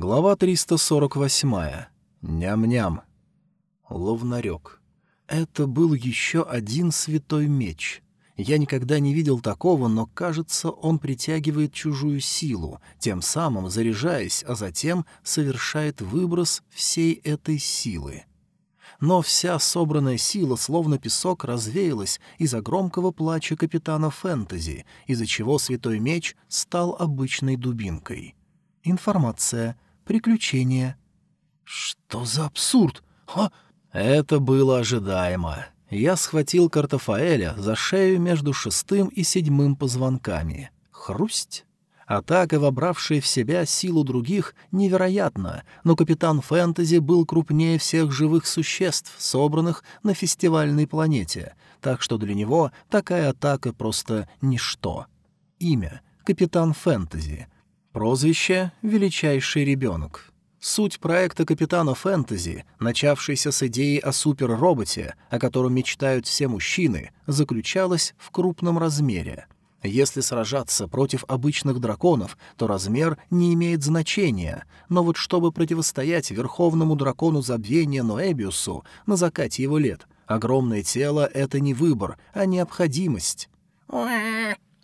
Глава 348. Ням-ням. Ловнарек. Это был еще один святой меч. Я никогда не видел такого, но, кажется, он притягивает чужую силу, тем самым заряжаясь, а затем совершает выброс всей этой силы. Но вся собранная сила, словно песок, развеялась из-за громкого плача капитана Фэнтези, из-за чего святой меч стал обычной дубинкой. Информация. Приключения. Что за абсурд? Ха! Это было ожидаемо. Я схватил картофаэля за шею между шестым и седьмым позвонками. Хрусть. Атака, вобравшая в себя силу других, невероятна, но капитан Фэнтези был крупнее всех живых существ, собранных на фестивальной планете, так что для него такая атака просто ничто. Имя — Капитан Фэнтези — Прозвище «Величайший ребенок». Суть проекта «Капитана Фэнтези», начавшейся с идеи о суперроботе, о котором мечтают все мужчины, заключалась в крупном размере. Если сражаться против обычных драконов, то размер не имеет значения, но вот чтобы противостоять верховному дракону забвения Ноэбиусу на закате его лет, огромное тело — это не выбор, а необходимость.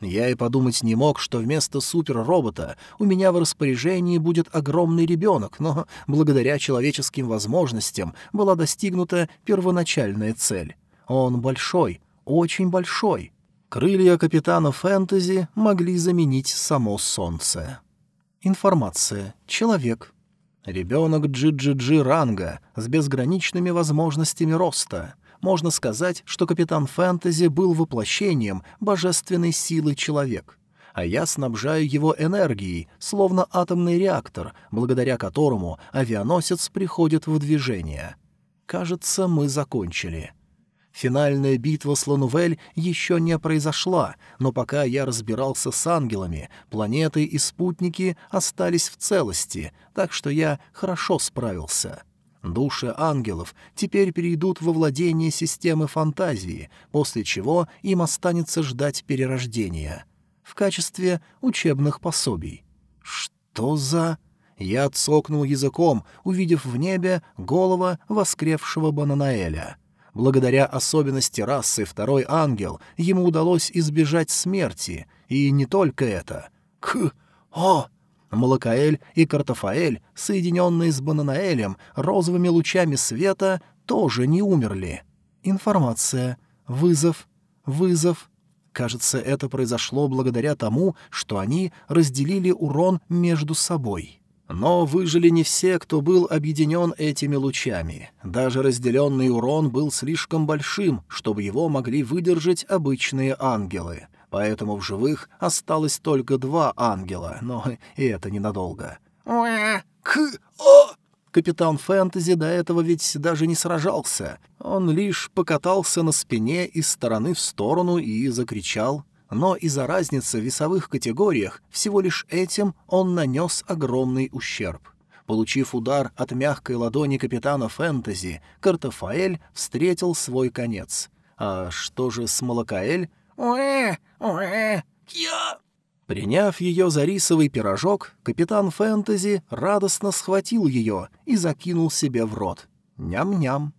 Я и подумать не мог, что вместо суперробота у меня в распоряжении будет огромный ребенок, но благодаря человеческим возможностям была достигнута первоначальная цель. Он большой, очень большой. Крылья капитана Фэнтези могли заменить само солнце. Информация. Человек. Ребенок GGG ранга с безграничными возможностями роста — можно сказать, что капитан Фэнтези был воплощением божественной силы человек, а я снабжаю его энергией, словно атомный реактор, благодаря которому авианосец приходит в движение. Кажется, мы закончили. Финальная битва с Ланувель еще не произошла, но пока я разбирался с ангелами, планеты и спутники остались в целости, так что я хорошо справился. Души ангелов теперь перейдут во владение системы фантазии, после чего им останется ждать перерождения. В качестве учебных пособий. Что за... Я цокнул языком, увидев в небе голова воскревшего Бананаэля. Благодаря особенности расы второй ангел ему удалось избежать смерти, и не только это. К... О! Малакаэль и Картофаэль, соединенные с Бананаэлем розовыми лучами света, тоже не умерли. Информация. Вызов. Вызов. Кажется, это произошло благодаря тому, что они разделили урон между собой. Но выжили не все, кто был объединен этими лучами. Даже разделенный урон был слишком большим, чтобы его могли выдержать обычные ангелы поэтому в живых осталось только два ангела, но и это ненадолго. Капитан Фэнтези до этого ведь даже не сражался. Он лишь покатался на спине из стороны в сторону и закричал. Но из-за разницы в весовых категориях всего лишь этим он нанес огромный ущерб. Получив удар от мягкой ладони капитана Фэнтези, Картофаэль встретил свой конец. А что же с Малакаэль? «Уэ! Уэ! Я!» Приняв ее за рисовый пирожок, капитан Фэнтези радостно схватил ее и закинул себе в рот. Ням-ням.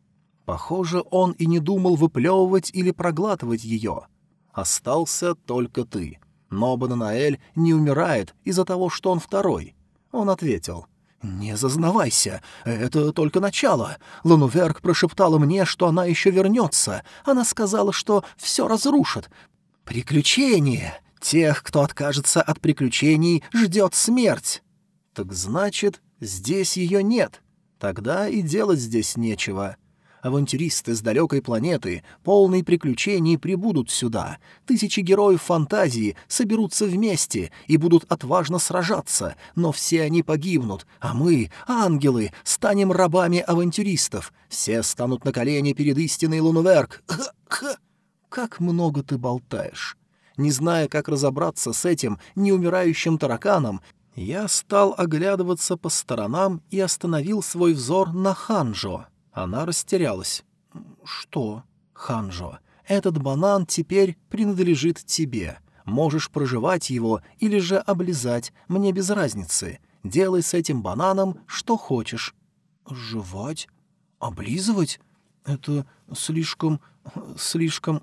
Похоже, он и не думал выплевывать или проглатывать ее. Остался только ты. Но Бананаэль не умирает из-за того, что он второй. Он ответил. «Не зазнавайся, это только начало. Лануверк прошептала мне, что она еще вернется. Она сказала, что все разрушит. Приключения! Тех, кто откажется от приключений, ждет смерть. Так значит, здесь ее нет. Тогда и делать здесь нечего авантюристы с далекой планеты, полные приключений, прибудут сюда. Тысячи героев фантазии соберутся вместе и будут отважно сражаться, но все они погибнут, а мы, ангелы, станем рабами авантюристов. Все станут на колени перед истинной Лунуверк. Как много ты болтаешь. Не зная, как разобраться с этим неумирающим тараканом, я стал оглядываться по сторонам и остановил свой взор на Ханжо. Она растерялась. «Что, Ханжо, этот банан теперь принадлежит тебе. Можешь проживать его или же облизать, мне без разницы. Делай с этим бананом что хочешь». «Жевать? Облизывать? Это слишком... слишком...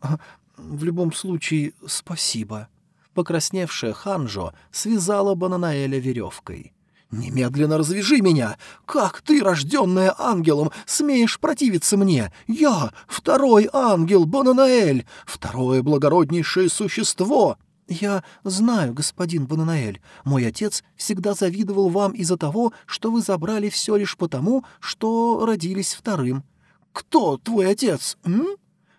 В любом случае, спасибо». Покрасневшая Ханжо связала Бананаэля веревкой. «Немедленно развяжи меня! Как ты, рожденная ангелом, смеешь противиться мне? Я — второй ангел, Бананаэль, второе благороднейшее существо!» «Я знаю, господин Бананаэль, мой отец всегда завидовал вам из-за того, что вы забрали все лишь потому, что родились вторым». «Кто твой отец, м?»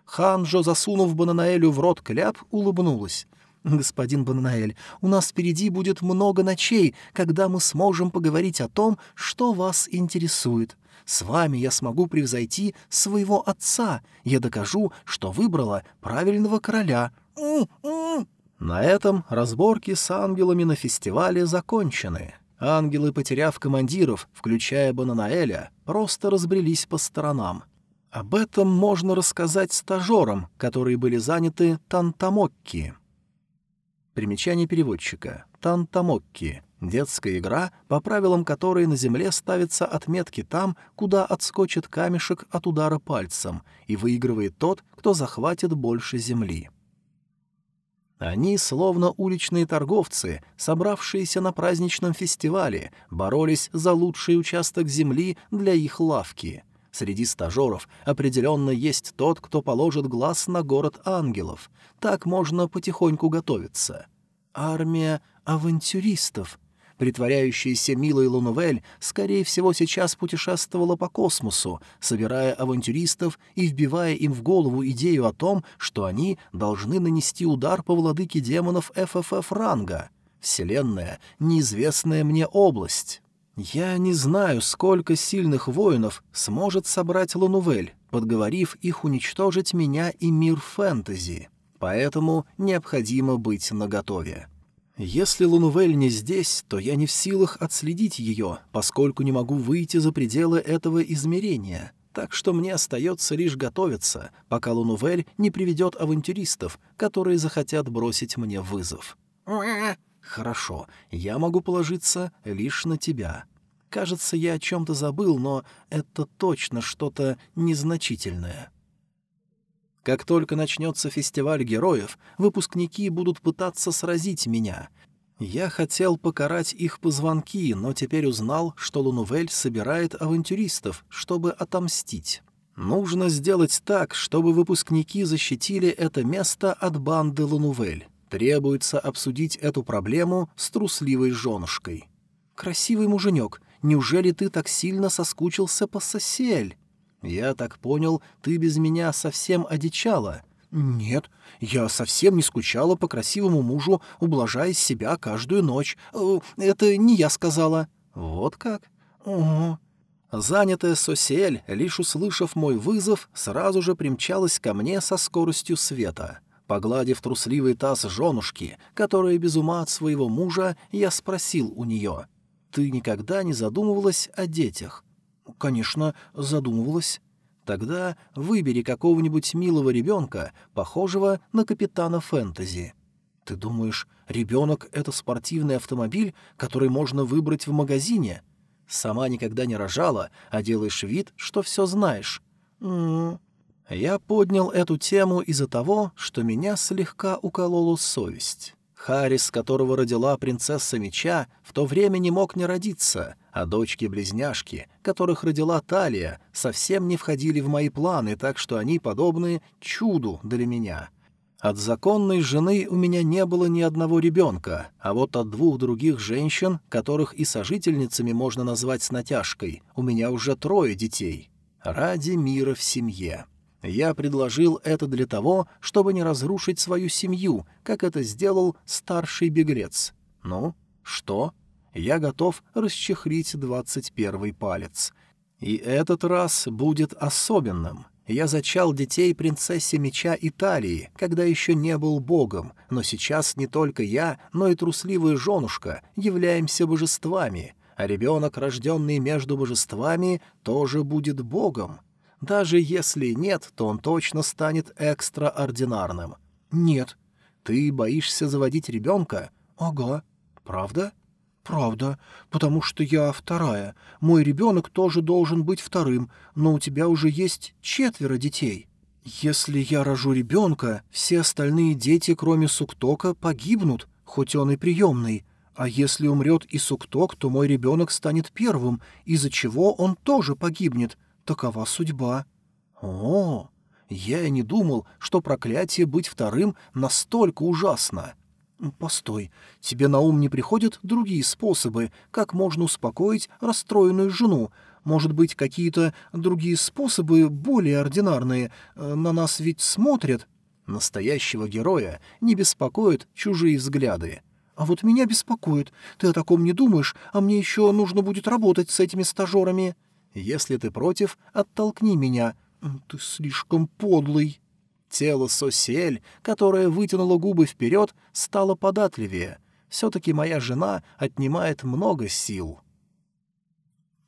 Ханжо, засунув Бананаэлю в рот кляп, улыбнулась. «Господин Банаэль, у нас впереди будет много ночей, когда мы сможем поговорить о том, что вас интересует. С вами я смогу превзойти своего отца. Я докажу, что выбрала правильного короля». На этом разборки с ангелами на фестивале закончены. Ангелы, потеряв командиров, включая Бананаэля, просто разбрелись по сторонам. Об этом можно рассказать стажерам, которые были заняты Тантамокки. Примечание переводчика. Тантамокки. Детская игра, по правилам которой на земле ставятся отметки там, куда отскочит камешек от удара пальцем, и выигрывает тот, кто захватит больше земли. Они, словно уличные торговцы, собравшиеся на праздничном фестивале, боролись за лучший участок земли для их лавки. Среди стажеров определенно есть тот, кто положит глаз на город ангелов. Так можно потихоньку готовиться. Армия авантюристов. Притворяющаяся милой Лунувель, скорее всего, сейчас путешествовала по космосу, собирая авантюристов и вбивая им в голову идею о том, что они должны нанести удар по владыке демонов ФФФ ранга. Вселенная — неизвестная мне область. Я не знаю, сколько сильных воинов сможет собрать Лунувель, подговорив их уничтожить меня и мир фэнтези поэтому необходимо быть наготове. Если Лунувель не здесь, то я не в силах отследить ее, поскольку не могу выйти за пределы этого измерения, так что мне остается лишь готовиться, пока Лунувель не приведет авантюристов, которые захотят бросить мне вызов. Хорошо, я могу положиться лишь на тебя. Кажется, я о чем-то забыл, но это точно что-то незначительное. Как только начнется фестиваль героев, выпускники будут пытаться сразить меня. Я хотел покарать их позвонки, но теперь узнал, что Лунувель собирает авантюристов, чтобы отомстить. Нужно сделать так, чтобы выпускники защитили это место от банды Лунувель. Требуется обсудить эту проблему с трусливой женушкой. «Красивый муженек, неужели ты так сильно соскучился по сосель?» «Я так понял, ты без меня совсем одичала». «Нет, я совсем не скучала по красивому мужу, ублажая себя каждую ночь. Э, это не я сказала». «Вот как?» «Ого». Занятая Сосель, лишь услышав мой вызов, сразу же примчалась ко мне со скоростью света. Погладив трусливый таз женушки, которая без ума от своего мужа, я спросил у нее, «Ты никогда не задумывалась о детях?» «Конечно, задумывалась». «Тогда выбери какого-нибудь милого ребенка, похожего на капитана фэнтези». «Ты думаешь, ребенок — это спортивный автомобиль, который можно выбрать в магазине?» «Сама никогда не рожала, а делаешь вид, что все знаешь». «М -м -м. Я поднял эту тему из-за того, что меня слегка уколола совесть. Харрис, которого родила принцесса меча, в то время не мог не родиться, а дочки-близняшки, которых родила Талия, совсем не входили в мои планы, так что они подобны чуду для меня. От законной жены у меня не было ни одного ребенка, а вот от двух других женщин, которых и сожительницами можно назвать с натяжкой, у меня уже трое детей. Ради мира в семье. Я предложил это для того, чтобы не разрушить свою семью, как это сделал старший беглец. Ну, что? Я готов расчехлить двадцать первый палец. И этот раз будет особенным. Я зачал детей принцессе меча Италии, когда еще не был богом, но сейчас не только я, но и трусливая женушка являемся божествами, а ребенок, рожденный между божествами, тоже будет богом. Даже если нет, то он точно станет экстраординарным. Нет. Ты боишься заводить ребенка? Ага. Правда? «Правда, потому что я вторая. Мой ребенок тоже должен быть вторым, но у тебя уже есть четверо детей. Если я рожу ребенка, все остальные дети, кроме Суктока, погибнут, хоть он и приемный. А если умрет и Сукток, то мой ребенок станет первым, из-за чего он тоже погибнет. Такова судьба». «О, я и не думал, что проклятие быть вторым настолько ужасно». «Постой, тебе на ум не приходят другие способы, как можно успокоить расстроенную жену? Может быть, какие-то другие способы, более ординарные? Э, на нас ведь смотрят?» Настоящего героя не беспокоят чужие взгляды. «А вот меня беспокоит. Ты о таком не думаешь, а мне еще нужно будет работать с этими стажерами. Если ты против, оттолкни меня. Ты слишком подлый». Тело Сосиэль, которое вытянуло губы вперед, стало податливее. Все-таки моя жена отнимает много сил.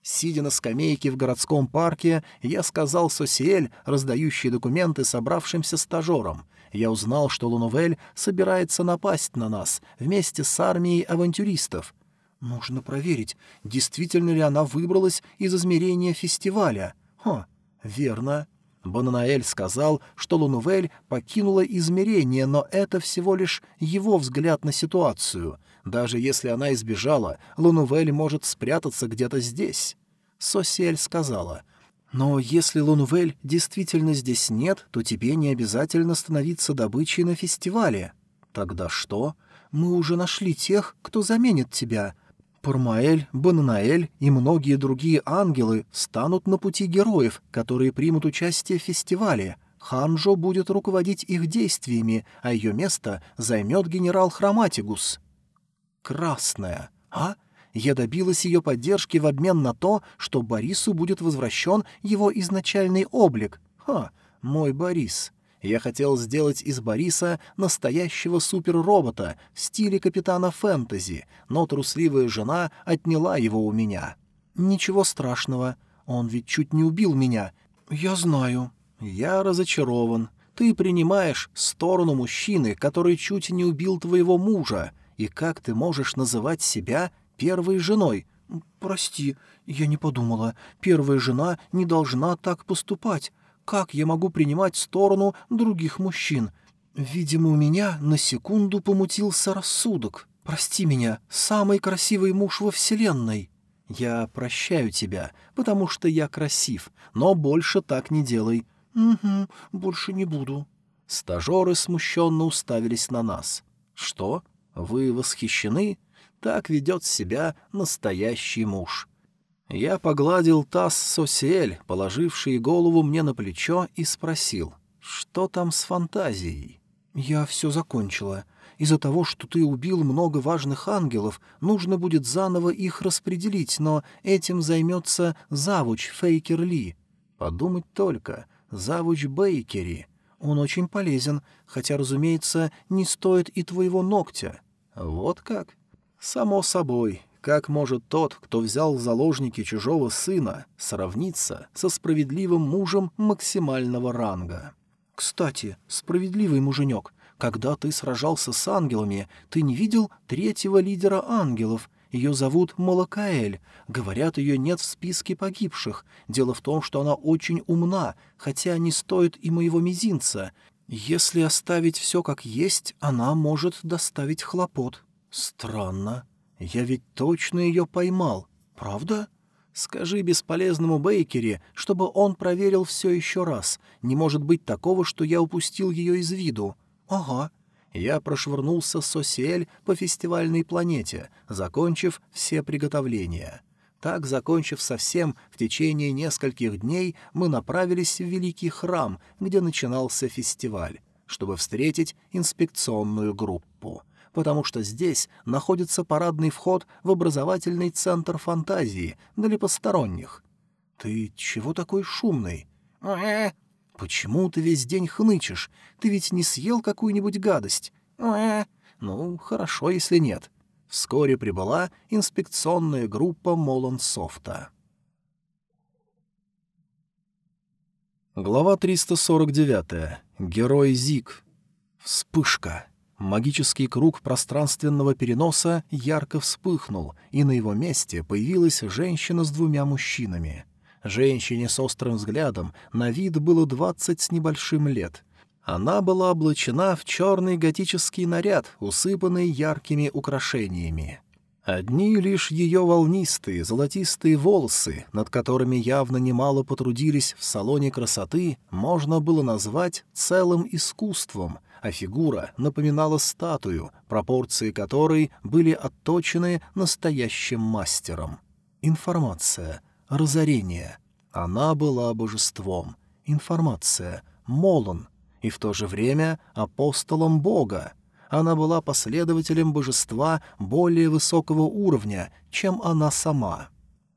Сидя на скамейке в городском парке, я сказал Сосиэль, раздающий документы собравшимся стажерам. Я узнал, что Лунувель собирается напасть на нас вместе с армией авантюристов. Нужно проверить, действительно ли она выбралась из измерения фестиваля. Хо, верно. Бонанаэль сказал, что Лунувель покинула измерение, но это всего лишь его взгляд на ситуацию. Даже если она избежала, Лунувель может спрятаться где-то здесь. Сосиэль сказала, «Но если Лунувель действительно здесь нет, то тебе не обязательно становиться добычей на фестивале». «Тогда что? Мы уже нашли тех, кто заменит тебя. Пармаэль, Бананаэль и многие другие ангелы станут на пути героев, которые примут участие в фестивале. Ханжо будет руководить их действиями, а ее место займет генерал Хроматигус. Красная. А? Я добилась ее поддержки в обмен на то, что Борису будет возвращен его изначальный облик. Ха, мой Борис. Я хотел сделать из Бориса настоящего суперробота в стиле капитана фэнтези, но трусливая жена отняла его у меня. Ничего страшного, он ведь чуть не убил меня. Я знаю. Я разочарован. Ты принимаешь сторону мужчины, который чуть не убил твоего мужа, и как ты можешь называть себя первой женой? Прости, я не подумала. Первая жена не должна так поступать. Как я могу принимать сторону других мужчин? Видимо, у меня на секунду помутился рассудок. Прости меня, самый красивый муж во Вселенной. Я прощаю тебя, потому что я красив, но больше так не делай. Угу, больше не буду. Стажеры смущенно уставились на нас. Что? Вы восхищены? Так ведет себя настоящий муж. Я погладил таз Сосиэль, положивший голову мне на плечо, и спросил, что там с фантазией? «Я все закончила. Из-за того, что ты убил много важных ангелов, нужно будет заново их распределить, но этим займется завуч Фейкер Ли. Подумать только, завуч Бейкери. Он очень полезен, хотя, разумеется, не стоит и твоего ногтя. Вот как? Само собой, как может тот, кто взял в заложники чужого сына, сравниться со справедливым мужем максимального ранга? Кстати, справедливый муженек, когда ты сражался с ангелами, ты не видел третьего лидера ангелов? Ее зовут Малакаэль. Говорят, ее нет в списке погибших. Дело в том, что она очень умна, хотя не стоит и моего мизинца. Если оставить все как есть, она может доставить хлопот. Странно. Я ведь точно ее поймал, правда? Скажи бесполезному Бейкере, чтобы он проверил все еще раз. Не может быть такого, что я упустил ее из виду. Ага. Я прошвырнулся с Осиэль по фестивальной планете, закончив все приготовления. Так, закончив совсем, в течение нескольких дней мы направились в Великий храм, где начинался фестиваль, чтобы встретить инспекционную группу потому что здесь находится парадный вход в образовательный центр фантазии для посторонних. Ты чего такой шумный? Почему ты весь день хнычешь? Ты ведь не съел какую-нибудь гадость? Ну, хорошо, если нет. Вскоре прибыла инспекционная группа Молонсофта. Глава 349. Герой Зик. Вспышка. Магический круг пространственного переноса ярко вспыхнул, и на его месте появилась женщина с двумя мужчинами. Женщине с острым взглядом на вид было двадцать с небольшим лет. Она была облачена в черный готический наряд, усыпанный яркими украшениями. Одни лишь ее волнистые, золотистые волосы, над которыми явно немало потрудились в салоне красоты, можно было назвать целым искусством, а фигура напоминала статую, пропорции которой были отточены настоящим мастером. Информация. Разорение. Она была божеством. Информация. Молон. И в то же время апостолом Бога — она была последователем божества более высокого уровня, чем она сама.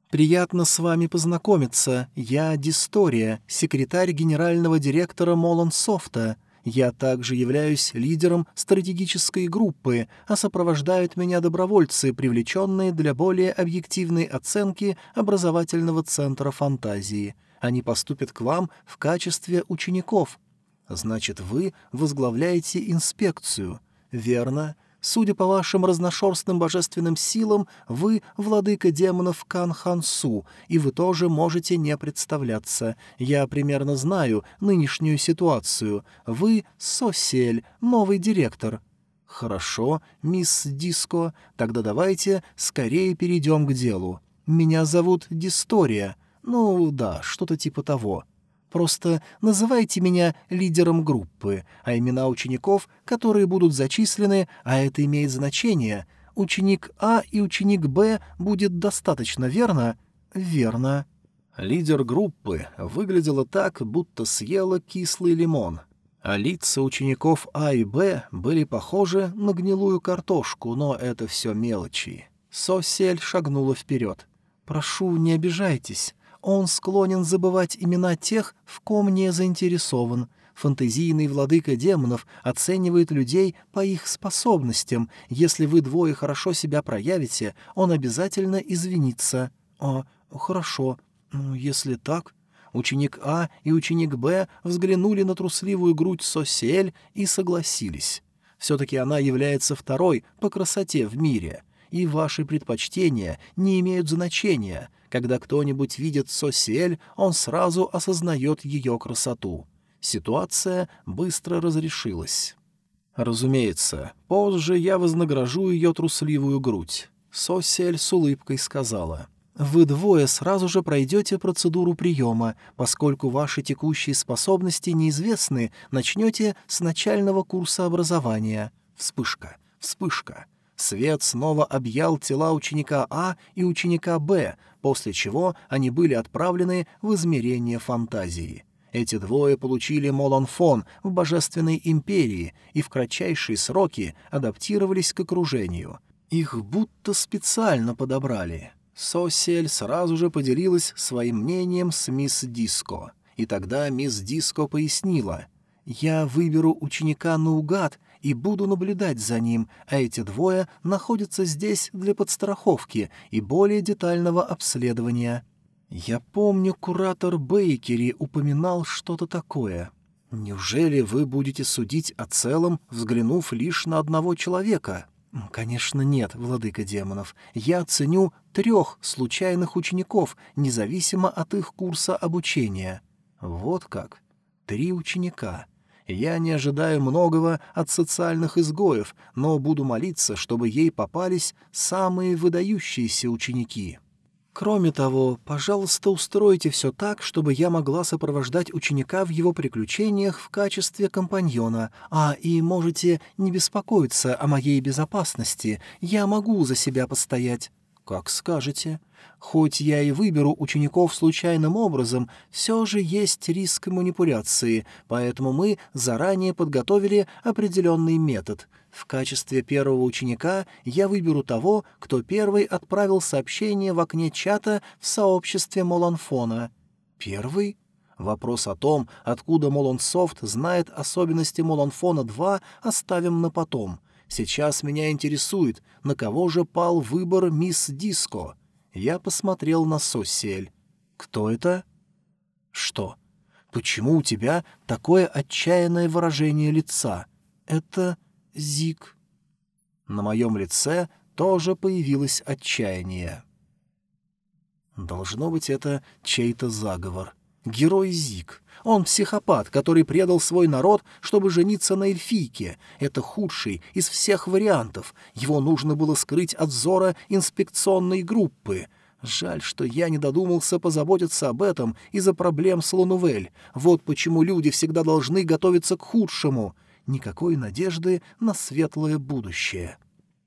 «Приятно с вами познакомиться. Я Дистория, секретарь генерального директора Молонсофта. Я также являюсь лидером стратегической группы, а сопровождают меня добровольцы, привлеченные для более объективной оценки образовательного центра фантазии. Они поступят к вам в качестве учеников. Значит, вы возглавляете инспекцию. «Верно. Судя по вашим разношерстным божественным силам, вы владыка демонов Кан Хансу, и вы тоже можете не представляться. Я примерно знаю нынешнюю ситуацию. Вы Сосель, новый директор». «Хорошо, мисс Диско, тогда давайте скорее перейдем к делу. Меня зовут Дистория. Ну да, что-то типа того. Просто называйте меня лидером группы, а имена учеников, которые будут зачислены, а это имеет значение. Ученик А и ученик Б будет достаточно, верно? Верно. Лидер группы выглядела так, будто съела кислый лимон, а лица учеников А и Б были похожи на гнилую картошку, но это все мелочи. Сосель шагнула вперед. «Прошу, не обижайтесь. Он склонен забывать имена тех, в ком не заинтересован. Фантазийный владыка демонов оценивает людей по их способностям. Если вы двое хорошо себя проявите, он обязательно извинится. А, хорошо. Ну, если так... Ученик А и ученик Б взглянули на трусливую грудь Сосель и согласились. Все-таки она является второй по красоте в мире, и ваши предпочтения не имеют значения — когда кто-нибудь видит Сосель, он сразу осознает ее красоту. Ситуация быстро разрешилась. Разумеется, позже я вознагражу ее трусливую грудь. Сосель с улыбкой сказала. «Вы двое сразу же пройдете процедуру приема. Поскольку ваши текущие способности неизвестны, начнете с начального курса образования». Вспышка, вспышка. Свет снова объял тела ученика А и ученика Б, после чего они были отправлены в измерение фантазии. Эти двое получили Молонфон в Божественной Империи и в кратчайшие сроки адаптировались к окружению. Их будто специально подобрали. Сосель сразу же поделилась своим мнением с мисс Диско. И тогда мисс Диско пояснила, «Я выберу ученика наугад и буду наблюдать за ним, а эти двое находятся здесь для подстраховки и более детального обследования. Я помню, куратор Бейкери упоминал что-то такое. Неужели вы будете судить о целом, взглянув лишь на одного человека? Конечно, нет, владыка демонов. Я ценю трех случайных учеников, независимо от их курса обучения. Вот как. Три ученика — я не ожидаю многого от социальных изгоев, но буду молиться, чтобы ей попались самые выдающиеся ученики. Кроме того, пожалуйста, устройте все так, чтобы я могла сопровождать ученика в его приключениях в качестве компаньона, а и можете не беспокоиться о моей безопасности, я могу за себя постоять. Как скажете. Хоть я и выберу учеников случайным образом, все же есть риск манипуляции, поэтому мы заранее подготовили определенный метод. В качестве первого ученика я выберу того, кто первый отправил сообщение в окне чата в сообществе Моланфона. Первый? Вопрос о том, откуда Молонсофт знает особенности Моланфона-2, оставим на потом. Сейчас меня интересует, на кого же пал выбор мисс Диско. Я посмотрел на Сосель. «Кто это?» «Что? Почему у тебя такое отчаянное выражение лица? Это Зик». На моем лице тоже появилось отчаяние. Должно быть, это чей-то заговор. Герой Зик. Он психопат, который предал свой народ, чтобы жениться на эльфийке. Это худший из всех вариантов. Его нужно было скрыть от взора инспекционной группы. Жаль, что я не додумался позаботиться об этом из-за проблем с Лунувель. Вот почему люди всегда должны готовиться к худшему. Никакой надежды на светлое будущее.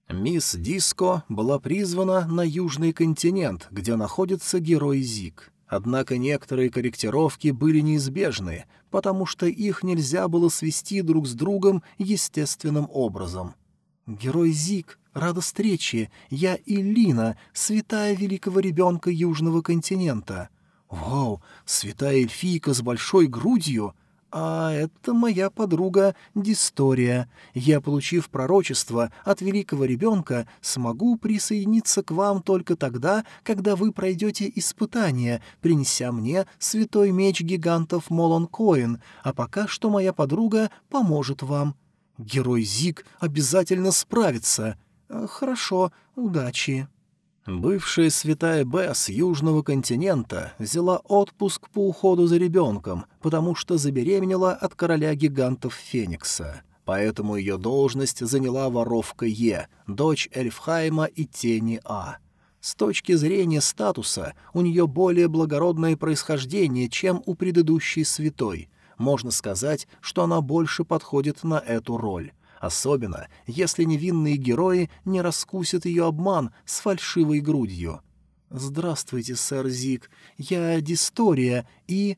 Мисс Диско была призвана на Южный континент, где находится герой Зик. Однако некоторые корректировки были неизбежны, потому что их нельзя было свести друг с другом естественным образом. «Герой Зик, рада встрече, я Иллина, святая великого ребенка Южного континента». «Вау, святая эльфийка с большой грудью!» «А это моя подруга Дистория. Я, получив пророчество от великого ребенка, смогу присоединиться к вам только тогда, когда вы пройдете испытание, принеся мне святой меч гигантов Молон Коин, а пока что моя подруга поможет вам. Герой Зиг обязательно справится. Хорошо, удачи». Бывшая святая Б с Южного континента взяла отпуск по уходу за ребенком, потому что забеременела от короля гигантов Феникса. Поэтому ее должность заняла воровка Е, дочь Эльфхайма и Тени А. С точки зрения статуса у нее более благородное происхождение, чем у предыдущей святой. Можно сказать, что она больше подходит на эту роль особенно если невинные герои не раскусят ее обман с фальшивой грудью. «Здравствуйте, сэр Зик, я Дистория и...»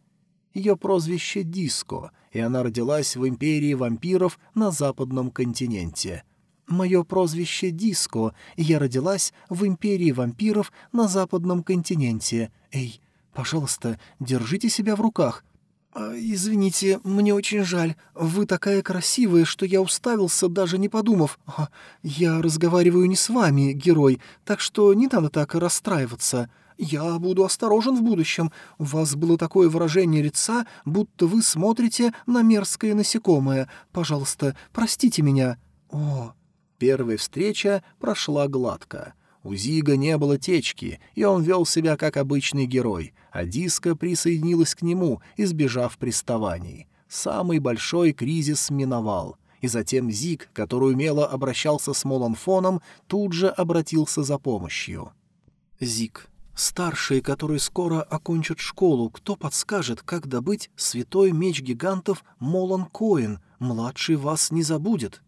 Ее прозвище Диско, и она родилась в империи вампиров на западном континенте. Мое прозвище Диско, и я родилась в империи вампиров на западном континенте. Эй, пожалуйста, держите себя в руках, «А, «Извините, мне очень жаль. Вы такая красивая, что я уставился, даже не подумав. А, я разговариваю не с вами, герой, так что не надо так расстраиваться. Я буду осторожен в будущем. У вас было такое выражение лица, будто вы смотрите на мерзкое насекомое. Пожалуйста, простите меня». «О...» Первая встреча прошла гладко. У Зига не было течки, и он вел себя как обычный герой, а Диска присоединилась к нему, избежав приставаний. Самый большой кризис миновал. И затем Зиг, который умело обращался с Моланфоном, тут же обратился за помощью. «Зиг, старшие, которые скоро окончат школу, кто подскажет, как добыть святой меч гигантов Молан Коин? Младший вас не забудет».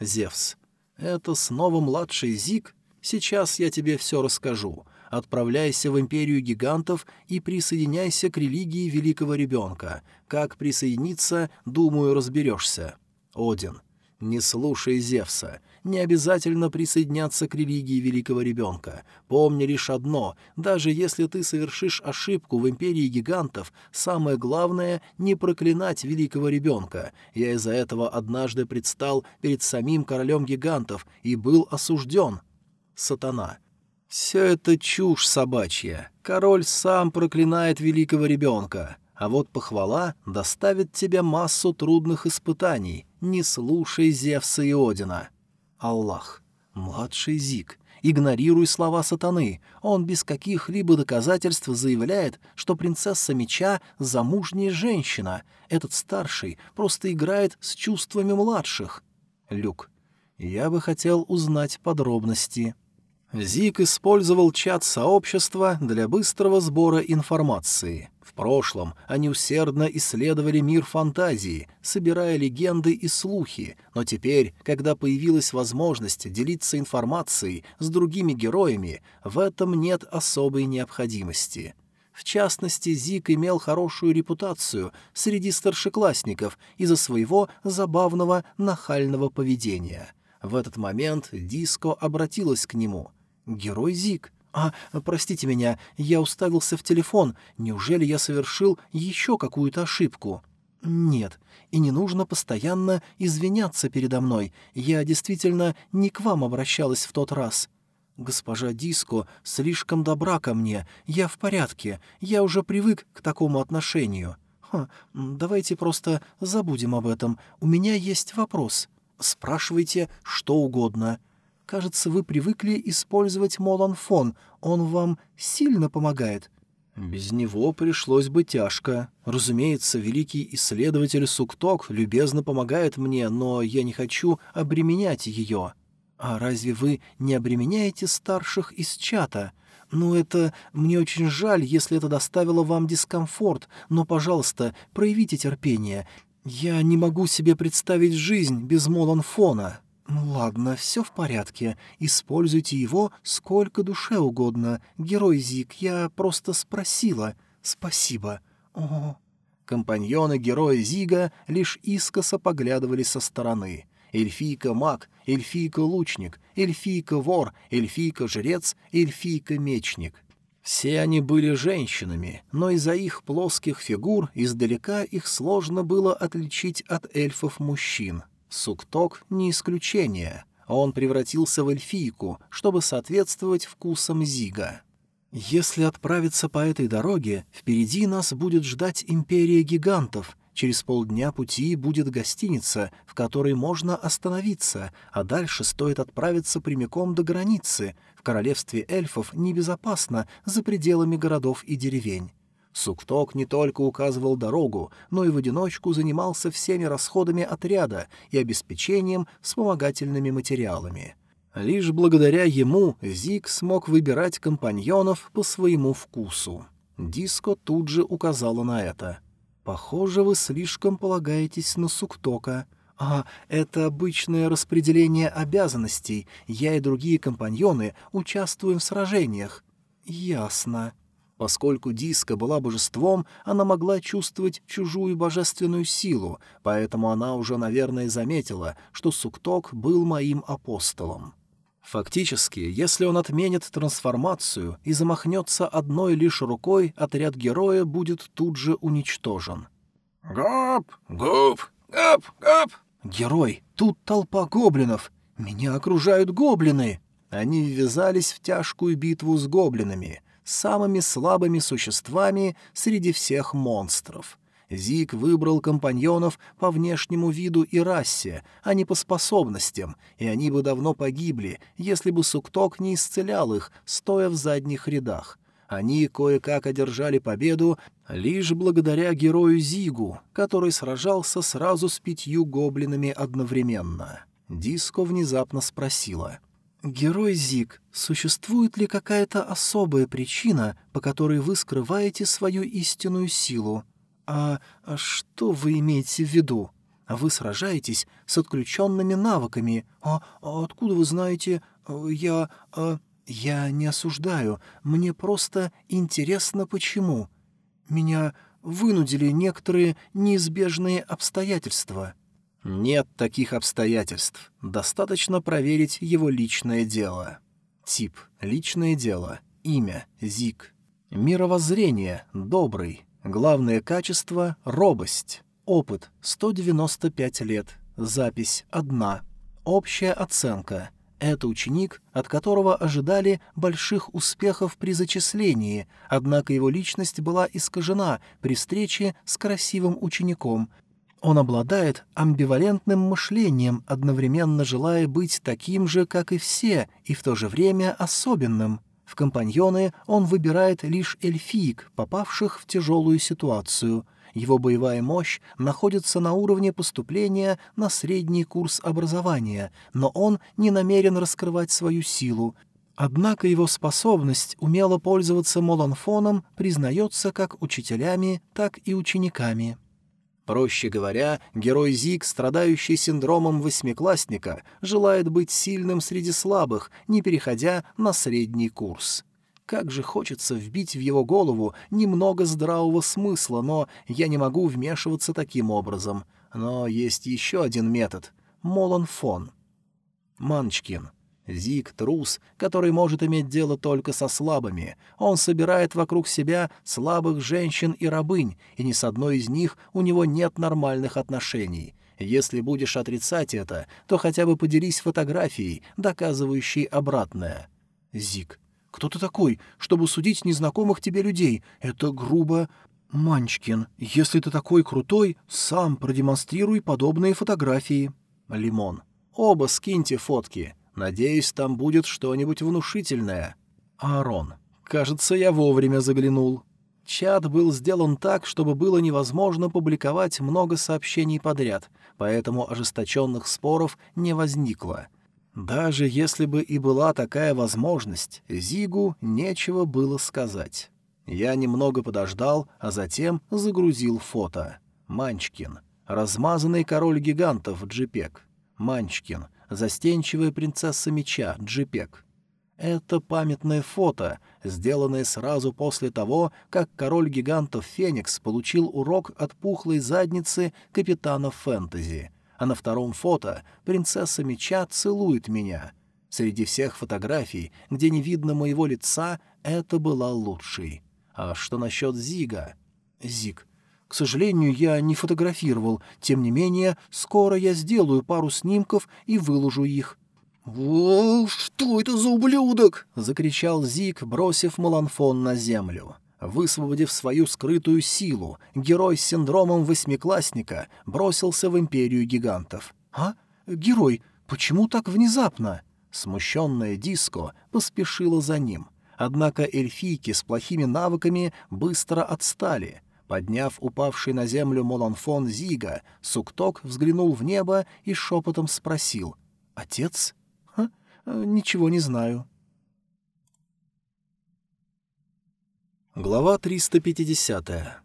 Зевс. «Это снова младший Зиг?» Сейчас я тебе все расскажу. Отправляйся в империю гигантов и присоединяйся к религии великого ребенка. Как присоединиться, думаю, разберешься. Один. Не слушай Зевса. Не обязательно присоединяться к религии великого ребенка. Помни лишь одно. Даже если ты совершишь ошибку в империи гигантов, самое главное — не проклинать великого ребенка. Я из-за этого однажды предстал перед самим королем гигантов и был осужден — сатана. «Все это чушь собачья. Король сам проклинает великого ребенка. А вот похвала доставит тебе массу трудных испытаний. Не слушай Зевса и Одина». Аллах. Младший Зик. Игнорируй слова сатаны. Он без каких-либо доказательств заявляет, что принцесса меча — замужняя женщина. Этот старший просто играет с чувствами младших. Люк. Я бы хотел узнать подробности. Зик использовал чат сообщества для быстрого сбора информации. В прошлом они усердно исследовали мир фантазии, собирая легенды и слухи, но теперь, когда появилась возможность делиться информацией с другими героями, в этом нет особой необходимости. В частности, Зик имел хорошую репутацию среди старшеклассников из-за своего забавного нахального поведения. В этот момент Диско обратилась к нему — «Герой Зик. А, простите меня, я уставился в телефон. Неужели я совершил еще какую-то ошибку?» «Нет, и не нужно постоянно извиняться передо мной. Я действительно не к вам обращалась в тот раз». «Госпожа Диско слишком добра ко мне. Я в порядке. Я уже привык к такому отношению». «Ха, давайте просто забудем об этом. У меня есть вопрос». спрашивайте что угодно. Кажется, вы привыкли использовать Моланфон, он вам сильно помогает. Без него пришлось бы тяжко. Разумеется, великий исследователь Сукток любезно помогает мне, но я не хочу обременять ее. А разве вы не обременяете старших из чата? Ну, это... Мне очень жаль, если это доставило вам дискомфорт, но, пожалуйста, проявите терпение. Я не могу себе представить жизнь без Моланфона. «Ну ладно, все в порядке. Используйте его сколько душе угодно. Герой Зик, я просто спросила. Спасибо. О...» Компаньоны героя Зига лишь искоса поглядывали со стороны. Эльфийка-маг, эльфийка-лучник, эльфийка-вор, эльфийка-жрец, эльфийка-мечник. Все они были женщинами, но из-за их плоских фигур издалека их сложно было отличить от эльфов-мужчин. Сукток не исключение. Он превратился в эльфийку, чтобы соответствовать вкусам Зига. Если отправиться по этой дороге, впереди нас будет ждать империя гигантов. Через полдня пути будет гостиница, в которой можно остановиться, а дальше стоит отправиться прямиком до границы. В королевстве эльфов небезопасно за пределами городов и деревень. Сукток не только указывал дорогу, но и в одиночку занимался всеми расходами отряда и обеспечением вспомогательными материалами. Лишь благодаря ему Зик смог выбирать компаньонов по своему вкусу. Диско тут же указала на это. «Похоже, вы слишком полагаетесь на Суктока. А, это обычное распределение обязанностей. Я и другие компаньоны участвуем в сражениях». «Ясно», Поскольку Диска была божеством, она могла чувствовать чужую божественную силу, поэтому она уже, наверное, заметила, что Сукток был моим апостолом. Фактически, если он отменит трансформацию и замахнется одной лишь рукой, отряд героя будет тут же уничтожен. «Гоп! Гоп! Гоп! Гоп!» «Герой! Тут толпа гоблинов! Меня окружают гоблины!» Они ввязались в тяжкую битву с гоблинами самыми слабыми существами среди всех монстров. Зик выбрал компаньонов по внешнему виду и расе, а не по способностям, и они бы давно погибли, если бы Сукток не исцелял их, стоя в задних рядах. Они кое-как одержали победу лишь благодаря герою Зигу, который сражался сразу с пятью гоблинами одновременно. Диско внезапно спросила — «Герой Зиг, существует ли какая-то особая причина, по которой вы скрываете свою истинную силу? А, а что вы имеете в виду? Вы сражаетесь с отключенными навыками. А, а откуда вы знаете? Я... А, я не осуждаю. Мне просто интересно, почему. Меня вынудили некоторые неизбежные обстоятельства». Нет таких обстоятельств. Достаточно проверить его личное дело. Тип — личное дело. Имя — Зик. Мировоззрение — добрый. Главное качество — робость. Опыт — 195 лет. Запись — одна. Общая оценка — это ученик, от которого ожидали больших успехов при зачислении, однако его личность была искажена при встрече с красивым учеником, он обладает амбивалентным мышлением, одновременно желая быть таким же, как и все, и в то же время особенным. В компаньоны он выбирает лишь эльфиек, попавших в тяжелую ситуацию. Его боевая мощь находится на уровне поступления на средний курс образования, но он не намерен раскрывать свою силу. Однако его способность умело пользоваться моланфоном признается как учителями, так и учениками. Проще говоря, герой Зиг, страдающий синдромом восьмиклассника, желает быть сильным среди слабых, не переходя на средний курс. Как же хочется вбить в его голову немного здравого смысла, но я не могу вмешиваться таким образом. Но есть еще один метод — Моланфон. Манчкин. Зиг — трус, который может иметь дело только со слабыми. Он собирает вокруг себя слабых женщин и рабынь, и ни с одной из них у него нет нормальных отношений. Если будешь отрицать это, то хотя бы поделись фотографией, доказывающей обратное. Зиг. Кто ты такой, чтобы судить незнакомых тебе людей? Это грубо... Манчкин, если ты такой крутой, сам продемонстрируй подобные фотографии. Лимон. Оба скиньте фотки. Надеюсь, там будет что-нибудь внушительное. Аарон. Кажется, я вовремя заглянул. Чат был сделан так, чтобы было невозможно публиковать много сообщений подряд, поэтому ожесточенных споров не возникло. Даже если бы и была такая возможность, Зигу нечего было сказать. Я немного подождал, а затем загрузил фото. Манчкин. Размазанный король гигантов Джипек. Манчкин. Застенчивая принцесса меча Джипек. Это памятное фото, сделанное сразу после того, как король гигантов Феникс получил урок от пухлой задницы капитана Фэнтези. А на втором фото принцесса меча целует меня. Среди всех фотографий, где не видно моего лица, это была лучшей. А что насчет Зига? Зиг. К сожалению, я не фотографировал. Тем не менее, скоро я сделаю пару снимков и выложу их. «О, что это за ублюдок?» — закричал Зик, бросив Маланфон на землю. Высвободив свою скрытую силу, герой с синдромом восьмиклассника бросился в империю гигантов. «А? Герой, почему так внезапно?» Смущенная Диско поспешила за ним. Однако эльфийки с плохими навыками быстро отстали. Подняв упавший на землю Моланфон Зига, Сукток взглянул в небо и шепотом спросил «Отец?» Э, ничего не знаю. Глава 350.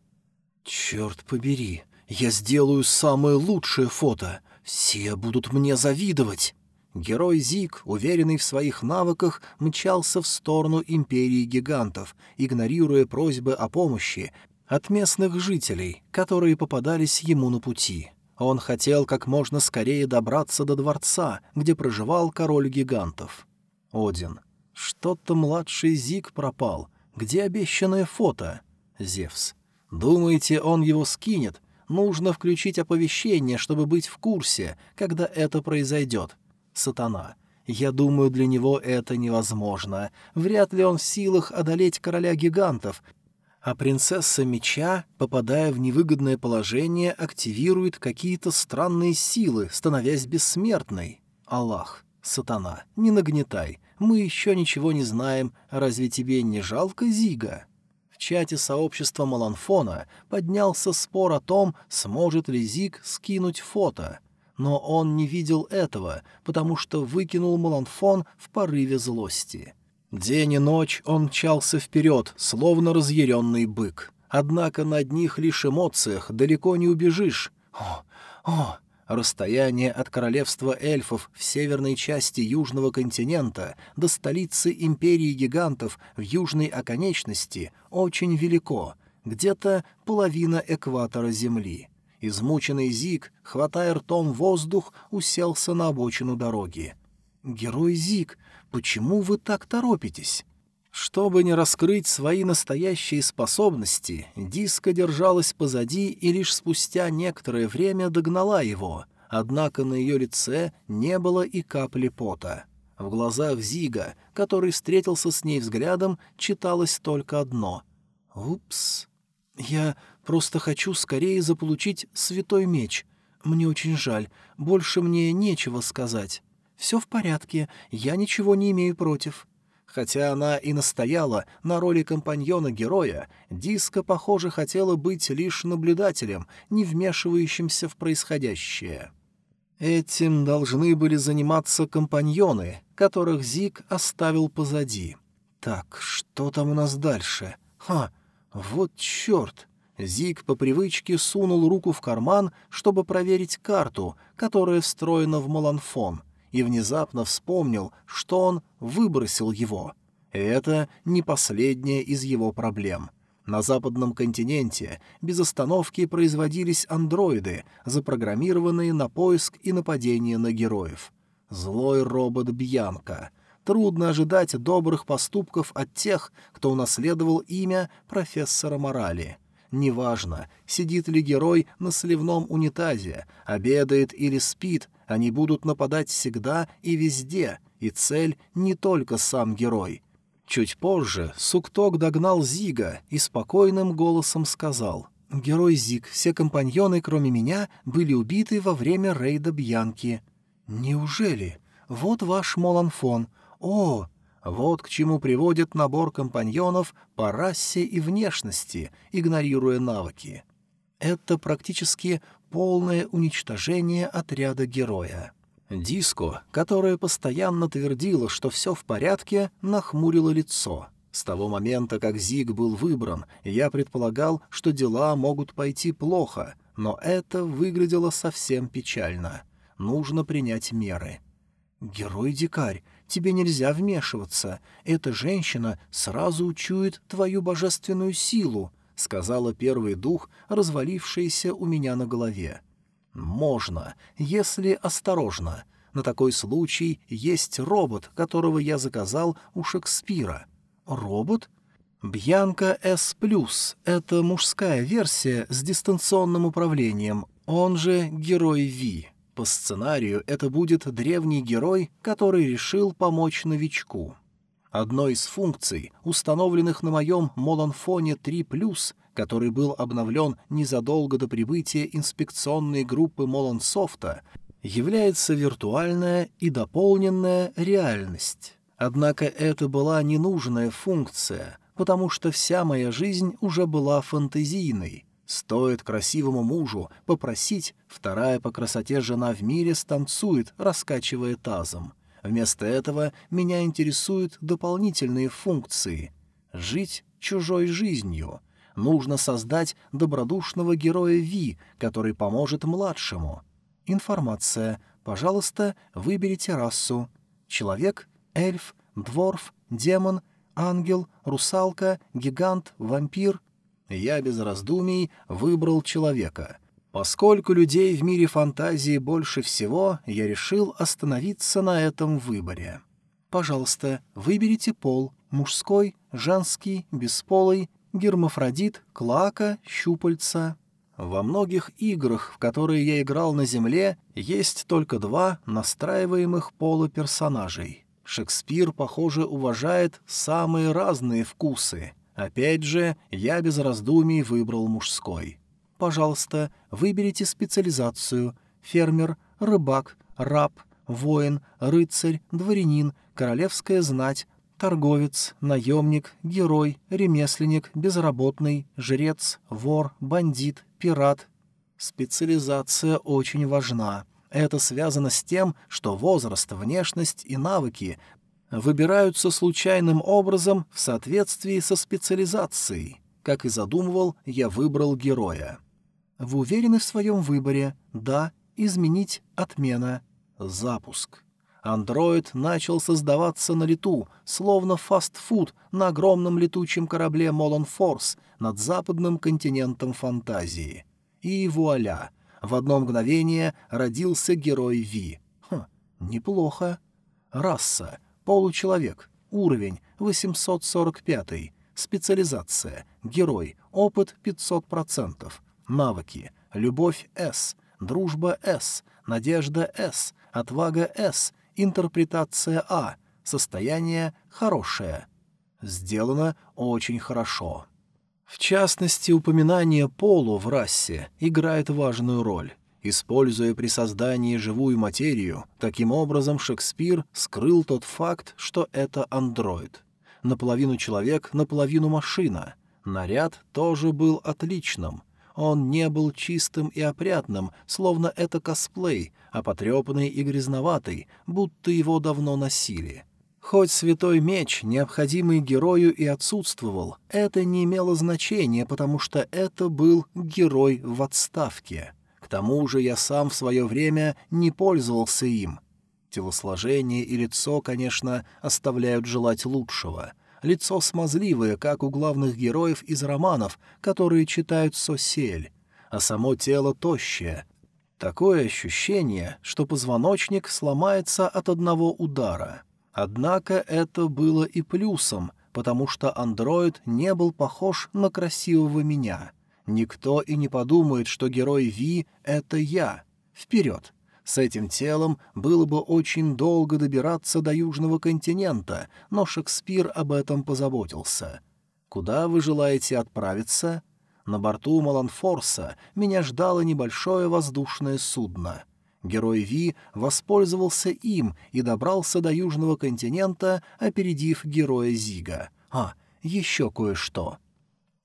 Черт побери, я сделаю самое лучшее фото. Все будут мне завидовать. Герой Зик, уверенный в своих навыках, мчался в сторону империи гигантов, игнорируя просьбы о помощи от местных жителей, которые попадались ему на пути. Он хотел как можно скорее добраться до дворца, где проживал король гигантов. Один. Что-то младший Зиг пропал. Где обещанное фото? Зевс. Думаете, он его скинет? Нужно включить оповещение, чтобы быть в курсе, когда это произойдет. Сатана. Я думаю, для него это невозможно. Вряд ли он в силах одолеть короля гигантов, а принцесса меча, попадая в невыгодное положение, активирует какие-то странные силы, становясь бессмертной. Аллах, сатана, не нагнетай, мы еще ничего не знаем, разве тебе не жалко Зига? В чате сообщества Маланфона поднялся спор о том, сможет ли Зиг скинуть фото. Но он не видел этого, потому что выкинул Маланфон в порыве злости. День и ночь он мчался вперед, словно разъяренный бык. Однако на одних лишь эмоциях далеко не убежишь. О, о! Расстояние от королевства эльфов в северной части южного континента до столицы империи гигантов в южной оконечности очень велико, где-то половина экватора Земли. Измученный Зиг, хватая ртом воздух, уселся на обочину дороги. «Герой Зиг, почему вы так торопитесь?» Чтобы не раскрыть свои настоящие способности, Диска держалась позади и лишь спустя некоторое время догнала его, однако на ее лице не было и капли пота. В глазах Зига, который встретился с ней взглядом, читалось только одно — «Упс, я просто хочу скорее заполучить святой меч. Мне очень жаль, больше мне нечего сказать». «Все в порядке, я ничего не имею против». Хотя она и настояла на роли компаньона-героя, Диска, похоже, хотела быть лишь наблюдателем, не вмешивающимся в происходящее. Этим должны были заниматься компаньоны, которых Зик оставил позади. Так, что там у нас дальше? Ха, вот черт! Зик по привычке сунул руку в карман, чтобы проверить карту, которая встроена в Маланфон — и внезапно вспомнил, что он выбросил его. это не последняя из его проблем. На западном континенте без остановки производились андроиды, запрограммированные на поиск и нападение на героев. Злой робот Бьянка. Трудно ожидать добрых поступков от тех, кто унаследовал имя профессора Морали. Неважно, сидит ли герой на сливном унитазе, обедает или спит, они будут нападать всегда и везде, и цель не только сам герой. Чуть позже Сукток догнал Зига и спокойным голосом сказал «Герой Зиг, все компаньоны, кроме меня, были убиты во время рейда Бьянки». «Неужели? Вот ваш Моланфон. О, вот к чему приводит набор компаньонов по расе и внешности, игнорируя навыки. Это практически полное уничтожение отряда героя. Диско, которая постоянно твердила, что все в порядке, нахмурила лицо. С того момента, как Зиг был выбран, я предполагал, что дела могут пойти плохо, но это выглядело совсем печально. Нужно принять меры. «Герой-дикарь, тебе нельзя вмешиваться. Эта женщина сразу учует твою божественную силу», — сказала первый дух, развалившийся у меня на голове. «Можно, если осторожно. На такой случай есть робот, которого я заказал у Шекспира». «Робот?» «Бьянка S+, это мужская версия с дистанционным управлением, он же Герой Ви. По сценарию это будет древний герой, который решил помочь новичку. Одной из функций, установленных на моем Моланфоне 3+, который был обновлен незадолго до прибытия инспекционной группы Молансофта, является виртуальная и дополненная реальность. Однако это была ненужная функция, потому что вся моя жизнь уже была фантазийной, Стоит красивому мужу попросить, вторая по красоте жена в мире станцует, раскачивая тазом. Вместо этого меня интересуют дополнительные функции. Жить чужой жизнью. Нужно создать добродушного героя Ви, который поможет младшему. Информация. Пожалуйста, выберите расу. Человек, эльф, дворф, демон, ангел, русалка, гигант, вампир, я без раздумий выбрал человека. Поскольку людей в мире фантазии больше всего, я решил остановиться на этом выборе. Пожалуйста, выберите пол — мужской, женский, бесполый, гермафродит, клака, щупальца. Во многих играх, в которые я играл на Земле, есть только два настраиваемых пола персонажей. Шекспир, похоже, уважает самые разные вкусы — Опять же, я без раздумий выбрал мужской. Пожалуйста, выберите специализацию. Фермер, рыбак, раб, воин, рыцарь, дворянин, королевская знать, торговец, наемник, герой, ремесленник, безработный, жрец, вор, бандит, пират. Специализация очень важна. Это связано с тем, что возраст, внешность и навыки выбираются случайным образом в соответствии со специализацией. Как и задумывал, я выбрал героя. Вы уверены в своем выборе? Да. Изменить отмена. Запуск. Андроид начал создаваться на лету, словно фастфуд на огромном летучем корабле Молон Форс над западным континентом фантазии. И вуаля! В одно мгновение родился герой Ви. Хм, неплохо. Раса — Получеловек. Уровень 845. Специализация. Герой. Опыт 500%. Навыки. Любовь С. Дружба С. Надежда С. Отвага С. Интерпретация А. Состояние хорошее. Сделано очень хорошо. В частности, упоминание полу в расе играет важную роль. Используя при создании живую материю, таким образом Шекспир скрыл тот факт, что это андроид. Наполовину человек, наполовину машина. Наряд тоже был отличным. Он не был чистым и опрятным, словно это косплей, а потрепанный и грязноватый, будто его давно носили. Хоть святой меч, необходимый герою, и отсутствовал, это не имело значения, потому что это был герой в отставке тому же я сам в свое время не пользовался им. Телосложение и лицо, конечно, оставляют желать лучшего. Лицо смазливое, как у главных героев из романов, которые читают Сосель, а само тело тощее. Такое ощущение, что позвоночник сломается от одного удара. Однако это было и плюсом, потому что андроид не был похож на красивого меня — Никто и не подумает, что герой Ви — это я. Вперед! С этим телом было бы очень долго добираться до Южного континента, но Шекспир об этом позаботился. Куда вы желаете отправиться? На борту Маланфорса меня ждало небольшое воздушное судно. Герой Ви воспользовался им и добрался до южного континента, опередив героя Зига. А, еще кое-что.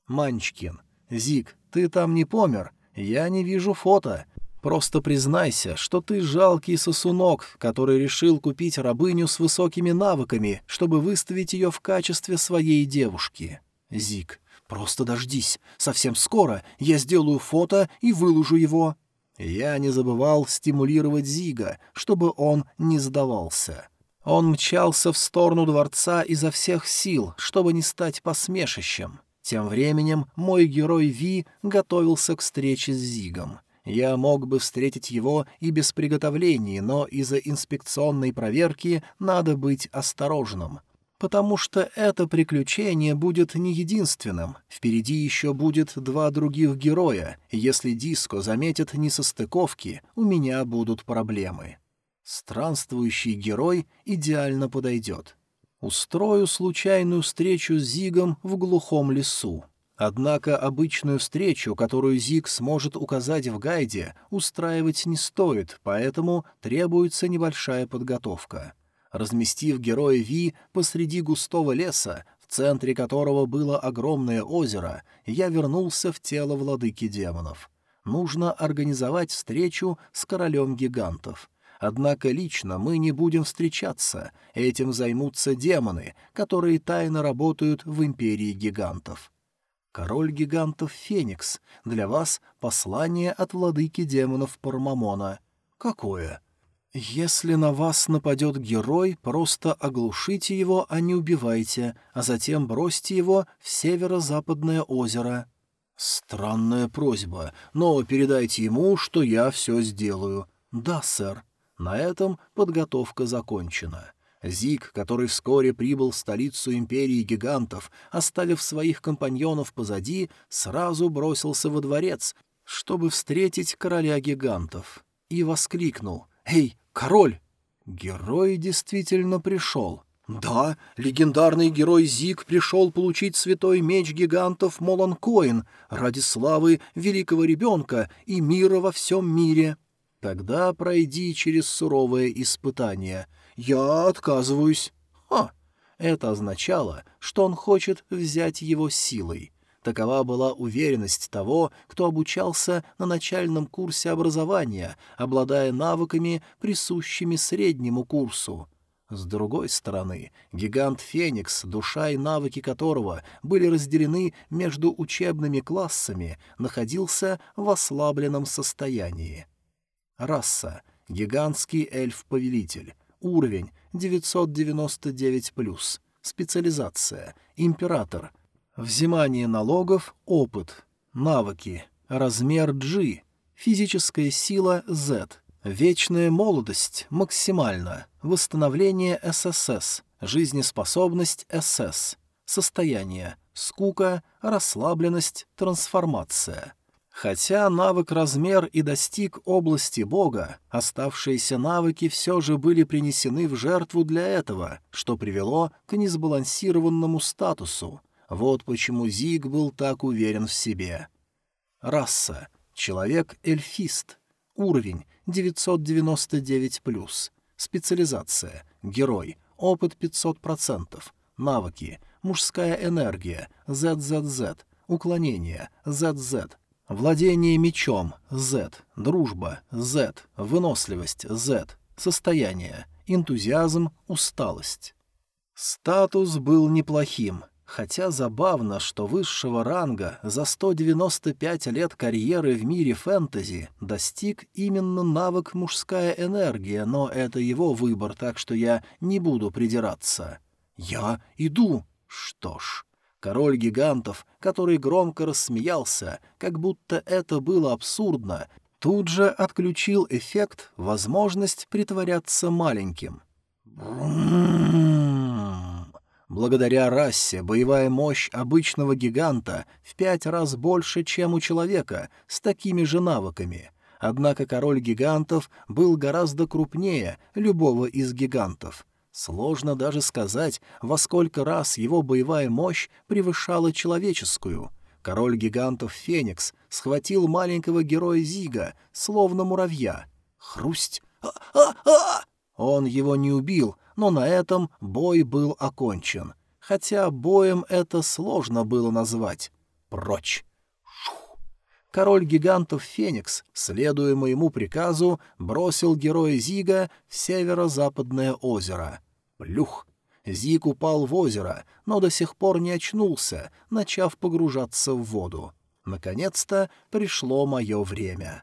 Манчкин. Зиг, ты там не помер? Я не вижу фото. Просто признайся, что ты жалкий сосунок, который решил купить рабыню с высокими навыками, чтобы выставить ее в качестве своей девушки. Зиг. Просто дождись. Совсем скоро я сделаю фото и выложу его. Я не забывал стимулировать Зига, чтобы он не сдавался. Он мчался в сторону дворца изо всех сил, чтобы не стать посмешищем. Тем временем мой герой Ви готовился к встрече с Зигом. Я мог бы встретить его и без приготовлений, но из-за инспекционной проверки надо быть осторожным потому что это приключение будет не единственным. Впереди еще будет два других героя, если Диско заметит несостыковки, у меня будут проблемы. Странствующий герой идеально подойдет. Устрою случайную встречу с Зигом в глухом лесу. Однако обычную встречу, которую Зиг сможет указать в гайде, устраивать не стоит, поэтому требуется небольшая подготовка. Разместив героя Ви посреди густого леса, в центре которого было огромное озеро, я вернулся в тело владыки демонов. Нужно организовать встречу с королем гигантов. Однако лично мы не будем встречаться, этим займутся демоны, которые тайно работают в империи гигантов. Король гигантов Феникс, для вас послание от владыки демонов Пармамона. Какое? «Если на вас нападет герой, просто оглушите его, а не убивайте, а затем бросьте его в северо-западное озеро». «Странная просьба, но передайте ему, что я все сделаю». «Да, сэр». На этом подготовка закончена. Зиг, который вскоре прибыл в столицу империи гигантов, оставив своих компаньонов позади, сразу бросился во дворец, чтобы встретить короля гигантов, и воскликнул «Эй, «Король!» Герой действительно пришел. Да, легендарный герой Зиг пришел получить святой меч гигантов Моланкоин ради славы великого ребенка и мира во всем мире. Тогда пройди через суровое испытание. Я отказываюсь. Ха! Это означало, что он хочет взять его силой. Такова была уверенность того, кто обучался на начальном курсе образования, обладая навыками, присущими среднему курсу. С другой стороны, гигант Феникс, душа и навыки которого были разделены между учебными классами, находился в ослабленном состоянии. Раса. Гигантский эльф-повелитель. Уровень 999+. Специализация. Император — Взимание налогов, опыт, навыки, размер G, физическая сила Z, вечная молодость максимально, восстановление ССС, жизнеспособность СС, состояние, скука, расслабленность, трансформация. Хотя навык размер и достиг области Бога, оставшиеся навыки все же были принесены в жертву для этого, что привело к несбалансированному статусу — вот почему Зиг был так уверен в себе. Раса. Человек-эльфист. Уровень 999+. Специализация. Герой. Опыт 500%. Навыки. Мужская энергия. ZZZ. Уклонение. ZZ. Владение мечом. Z. Дружба. Z. Выносливость. Z. Состояние. Энтузиазм. Усталость. Статус был неплохим. Хотя забавно, что высшего ранга за 195 лет карьеры в мире фэнтези достиг именно навык «Мужская энергия», но это его выбор, так что я не буду придираться. «Я иду!» Что ж, король гигантов, который громко рассмеялся, как будто это было абсурдно, тут же отключил эффект, возможность притворяться маленьким. Благодаря расе боевая мощь обычного гиганта в пять раз больше, чем у человека с такими же навыками. Однако король гигантов был гораздо крупнее любого из гигантов. Сложно даже сказать, во сколько раз его боевая мощь превышала человеческую. Король гигантов Феникс схватил маленького героя Зига, словно муравья. Хрусть. А-а-а! Он его не убил, но на этом бой был окончен. Хотя боем это сложно было назвать. Прочь. Король гигантов Феникс, следуя моему приказу, бросил героя Зига в северо-западное озеро. Плюх! Зиг упал в озеро, но до сих пор не очнулся, начав погружаться в воду. Наконец-то пришло мое время.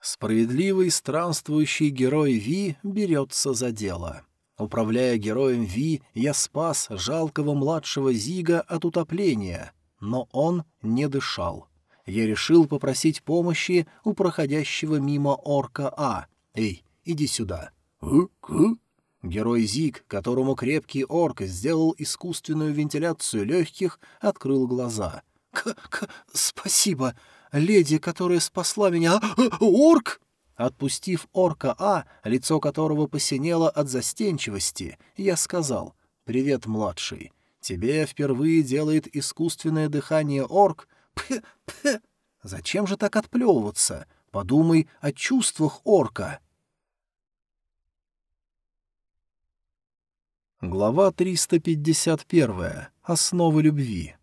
Справедливый странствующий герой Ви берется за дело. Управляя героем Ви, я спас жалкого младшего Зига от утопления, но он не дышал. Я решил попросить помощи у проходящего мимо орка А. «Эй, иди сюда». «К-к?» Герой Зиг, которому крепкий орк сделал искусственную вентиляцию легких, открыл глаза. «К-к... спасибо. Леди, которая спасла меня... Орк!» Отпустив орка А, лицо которого посинело от застенчивости, я сказал «Привет, младший. Тебе впервые делает искусственное дыхание орк? П-п... Зачем же так отплевываться? Подумай о чувствах орка». Глава 351. Основы любви.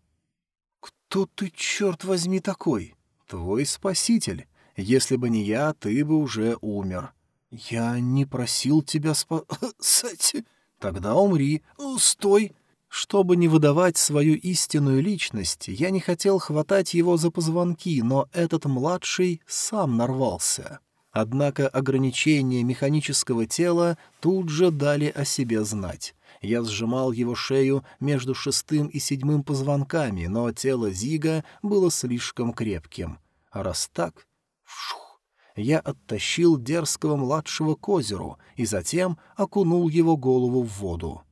«Кто ты, черт возьми, такой?» «Твой спаситель. Если бы не я, ты бы уже умер». «Я не просил тебя спасать». «Тогда умри. Стой». Чтобы не выдавать свою истинную личность, я не хотел хватать его за позвонки, но этот младший сам нарвался. Однако ограничения механического тела тут же дали о себе знать. Я сжимал его шею между шестым и седьмым позвонками, но тело Зига было слишком крепким. А раз так... Фух! Я оттащил дерзкого младшего к озеру и затем окунул его голову в воду.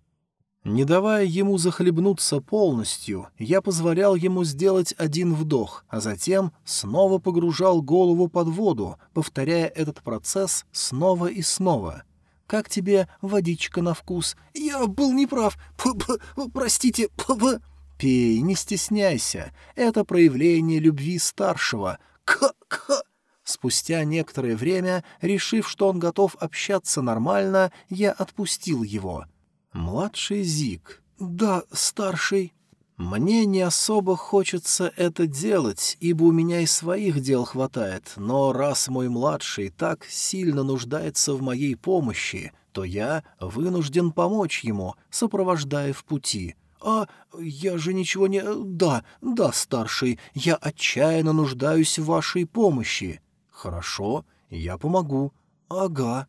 Не давая ему захлебнуться полностью, я позволял ему сделать один вдох, а затем снова погружал голову под воду, повторяя этот процесс снова и снова. Как тебе водичка на вкус? Я был неправ. П -п Простите. П -п Пей, не стесняйся. Это проявление любви старшего. К-к. Спустя некоторое время, решив, что он готов общаться нормально, я отпустил его. Младший Зик. Да, старший. Мне не особо хочется это делать, ибо у меня и своих дел хватает, но раз мой младший так сильно нуждается в моей помощи, то я вынужден помочь ему, сопровождая в пути. А я же ничего не... Да, да, старший, я отчаянно нуждаюсь в вашей помощи. Хорошо, я помогу. Ага.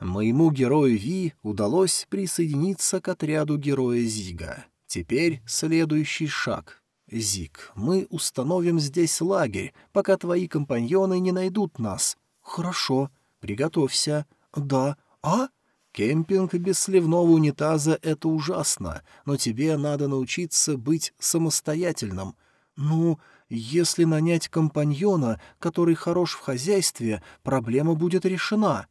Моему герою Ви удалось присоединиться к отряду героя Зига. Теперь следующий шаг. Зиг, мы установим здесь лагерь, пока твои компаньоны не найдут нас. Хорошо, приготовься. Да. А? Кемпинг без сливного унитаза — это ужасно, но тебе надо научиться быть самостоятельным. Ну, если нанять компаньона, который хорош в хозяйстве, проблема будет решена.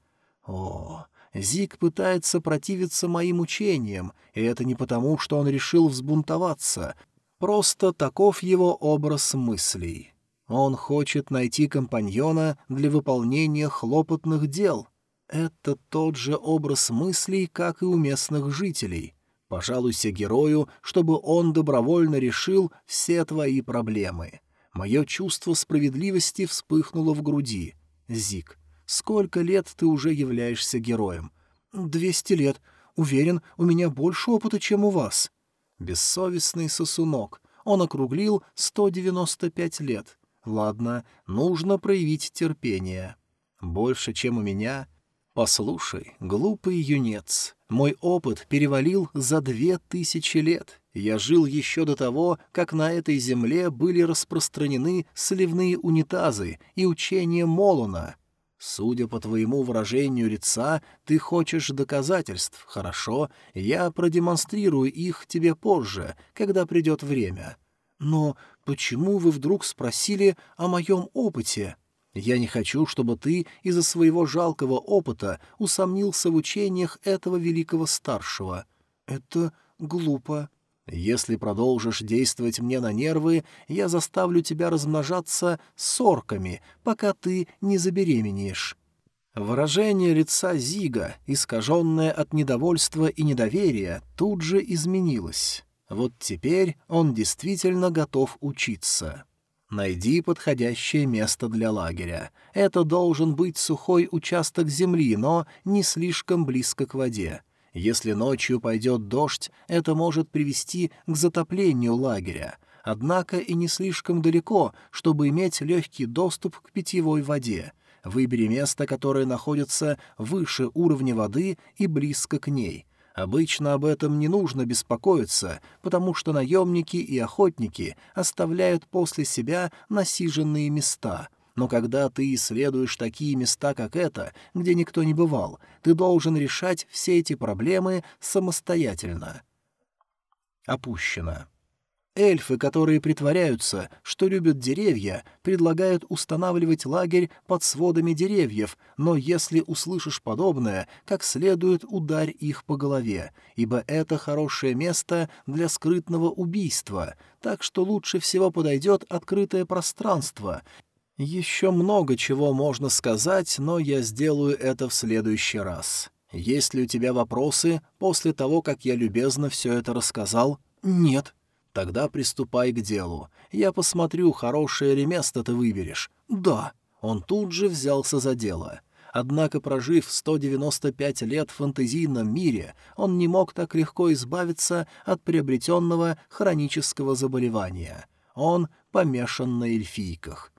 О, Зиг пытается противиться моим учениям, и это не потому, что он решил взбунтоваться. Просто таков его образ мыслей. Он хочет найти компаньона для выполнения хлопотных дел. Это тот же образ мыслей, как и у местных жителей. Пожалуйся герою, чтобы он добровольно решил все твои проблемы. Мое чувство справедливости вспыхнуло в груди. Зиг, Сколько лет ты уже являешься героем? Двести лет. Уверен, у меня больше опыта, чем у вас. Бессовестный сосунок. Он округлил сто девяносто пять лет. Ладно, нужно проявить терпение. Больше, чем у меня? Послушай, глупый юнец, мой опыт перевалил за две тысячи лет. Я жил еще до того, как на этой земле были распространены сливные унитазы и учения Молона. Судя по твоему выражению лица, ты хочешь доказательств. Хорошо, я продемонстрирую их тебе позже, когда придет время. Но почему вы вдруг спросили о моем опыте? Я не хочу, чтобы ты из-за своего жалкого опыта усомнился в учениях этого великого старшего. Это глупо. Если продолжишь действовать мне на нервы, я заставлю тебя размножаться сорками, пока ты не забеременеешь». Выражение лица Зига, искаженное от недовольства и недоверия, тут же изменилось. Вот теперь он действительно готов учиться. Найди подходящее место для лагеря. Это должен быть сухой участок земли, но не слишком близко к воде. Если ночью пойдет дождь, это может привести к затоплению лагеря. Однако и не слишком далеко, чтобы иметь легкий доступ к питьевой воде. Выбери место, которое находится выше уровня воды и близко к ней. Обычно об этом не нужно беспокоиться, потому что наемники и охотники оставляют после себя насиженные места. Но когда ты исследуешь такие места, как это, где никто не бывал, ты должен решать все эти проблемы самостоятельно. Опущено. Эльфы, которые притворяются, что любят деревья, предлагают устанавливать лагерь под сводами деревьев, но если услышишь подобное, как следует ударь их по голове, ибо это хорошее место для скрытного убийства, так что лучше всего подойдет открытое пространство. Еще много чего можно сказать, но я сделаю это в следующий раз. Есть ли у тебя вопросы после того, как я любезно все это рассказал? Нет. Тогда приступай к делу. Я посмотрю, хорошее ли место ты выберешь. Да. Он тут же взялся за дело. Однако, прожив 195 лет в фэнтезийном мире, он не мог так легко избавиться от приобретенного хронического заболевания. Он помешан на эльфийках.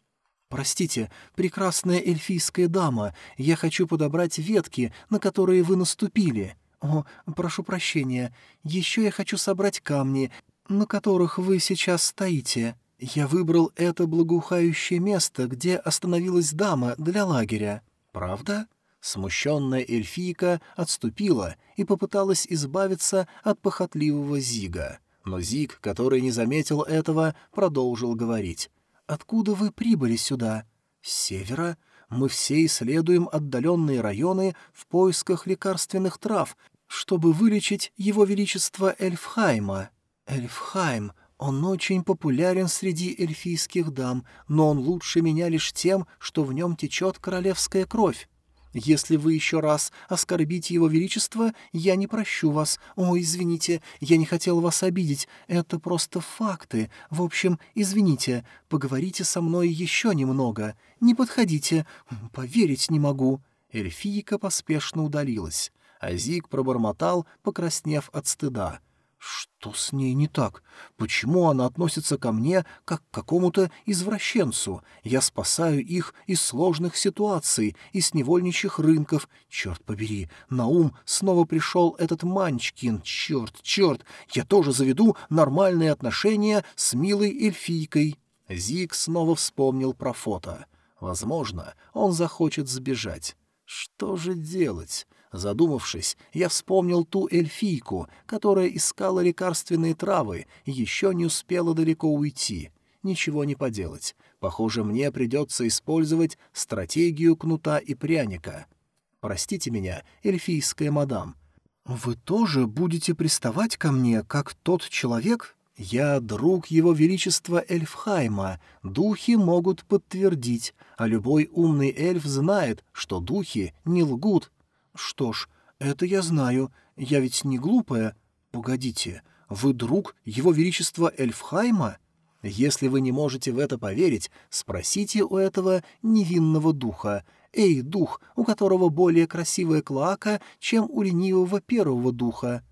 «Простите, прекрасная эльфийская дама, я хочу подобрать ветки, на которые вы наступили. О, прошу прощения, еще я хочу собрать камни на которых вы сейчас стоите. Я выбрал это благоухающее место, где остановилась дама для лагеря. Правда?» Смущенная эльфийка отступила и попыталась избавиться от похотливого Зига. Но Зиг, который не заметил этого, продолжил говорить. «Откуда вы прибыли сюда?» «С севера. Мы все исследуем отдаленные районы в поисках лекарственных трав, чтобы вылечить его величество Эльфхайма». «Эльфхайм, он очень популярен среди эльфийских дам, но он лучше меня лишь тем, что в нем течет королевская кровь. Если вы еще раз оскорбите его величество, я не прощу вас. О, извините, я не хотел вас обидеть. Это просто факты. В общем, извините, поговорите со мной еще немного. Не подходите. Поверить не могу». Эльфийка поспешно удалилась, а Зиг пробормотал, покраснев от стыда — что с ней не так? Почему она относится ко мне как к какому-то извращенцу? Я спасаю их из сложных ситуаций, из невольничьих рынков. Черт побери, на ум снова пришел этот Манчкин. Черт, черт, я тоже заведу нормальные отношения с милой эльфийкой. Зик снова вспомнил про фото. Возможно, он захочет сбежать. Что же делать? Задумавшись, я вспомнил ту эльфийку, которая искала лекарственные травы и еще не успела далеко уйти. Ничего не поделать. Похоже, мне придется использовать стратегию кнута и пряника. Простите меня, эльфийская мадам. Вы тоже будете приставать ко мне, как тот человек? Я друг его величества Эльфхайма. Духи могут подтвердить, а любой умный эльф знает, что духи не лгут, «Что ж, это я знаю. Я ведь не глупая. Погодите, вы друг Его Величества Эльфхайма? Если вы не можете в это поверить, спросите у этого невинного духа. Эй, дух, у которого более красивая клака, чем у ленивого первого духа».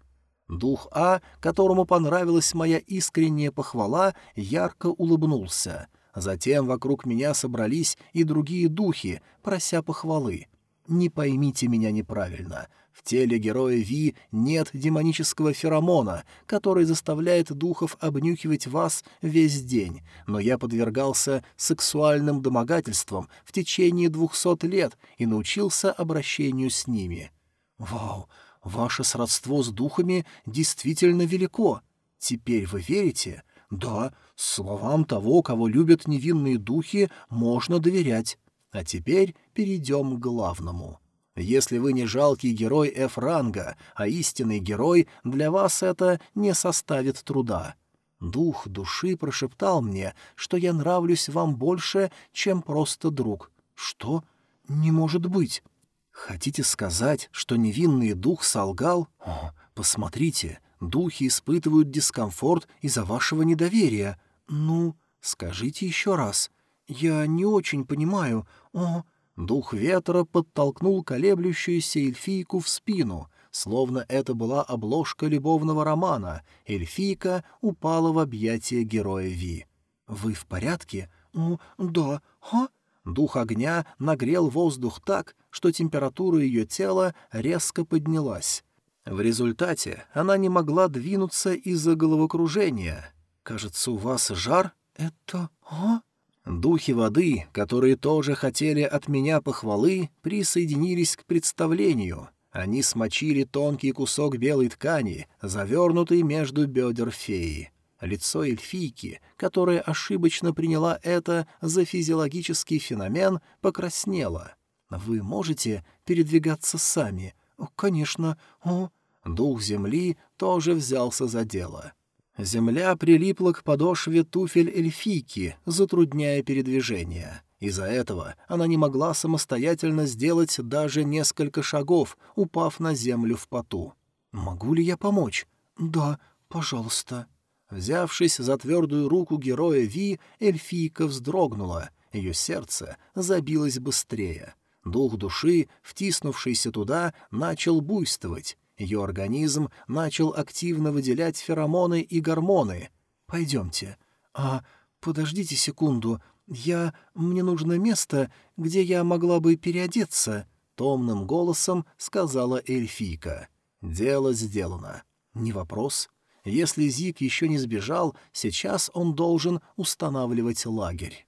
Дух А, которому понравилась моя искренняя похвала, ярко улыбнулся. Затем вокруг меня собрались и другие духи, прося похвалы. Не поймите меня неправильно. В теле героя Ви нет демонического феромона, который заставляет духов обнюхивать вас весь день, но я подвергался сексуальным домогательствам в течение двухсот лет и научился обращению с ними. Вау, ваше сродство с духами действительно велико. Теперь вы верите? Да, словам того, кого любят невинные духи, можно доверять. А теперь перейдем к главному. Если вы не жалкий герой F-ранга, а истинный герой, для вас это не составит труда. Дух души прошептал мне, что я нравлюсь вам больше, чем просто друг. Что? Не может быть. Хотите сказать, что невинный дух солгал? О, посмотрите, духи испытывают дискомфорт из-за вашего недоверия. Ну, скажите еще раз. Я не очень понимаю. О, дух ветра подтолкнул колеблющуюся эльфийку в спину, словно это была обложка любовного романа. Эльфийка упала в объятия героя Ви. «Вы в порядке?» «О, да. А?» Дух огня нагрел воздух так, что температура ее тела резко поднялась. В результате она не могла двинуться из-за головокружения. «Кажется, у вас жар?» «Это... а?» Духи воды, которые тоже хотели от меня похвалы, присоединились к представлению. Они смочили тонкий кусок белой ткани, завернутый между бедер феи. Лицо эльфийки, которая ошибочно приняла это за физиологический феномен, покраснело. «Вы можете передвигаться сами?» «Конечно. О...» Дух земли тоже взялся за дело. Земля прилипла к подошве туфель эльфийки, затрудняя передвижение. Из-за этого она не могла самостоятельно сделать даже несколько шагов, упав на землю в поту. «Могу ли я помочь?» «Да, пожалуйста». Взявшись за твердую руку героя Ви, эльфийка вздрогнула, ее сердце забилось быстрее. Дух души, втиснувшийся туда, начал буйствовать. Ее организм начал активно выделять феромоны и гормоны. «Пойдемте». «А, подождите секунду. Я... Мне нужно место, где я могла бы переодеться», — томным голосом сказала эльфийка. «Дело сделано. Не вопрос. Если Зик еще не сбежал, сейчас он должен устанавливать лагерь.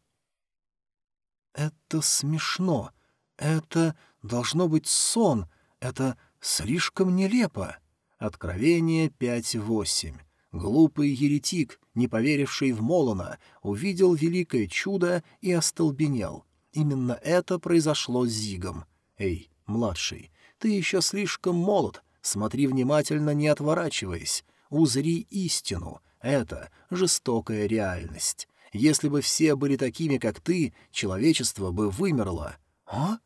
«Это смешно. Это должно быть сон. Это слишком нелепо». Откровение 5.8. Глупый еретик, не поверивший в Молона, увидел великое чудо и остолбенел. Именно это произошло с Зигом. «Эй, младший, ты еще слишком молод, смотри внимательно, не отворачиваясь. Узри истину. Это жестокая реальность. Если бы все были такими, как ты, человечество бы вымерло. А?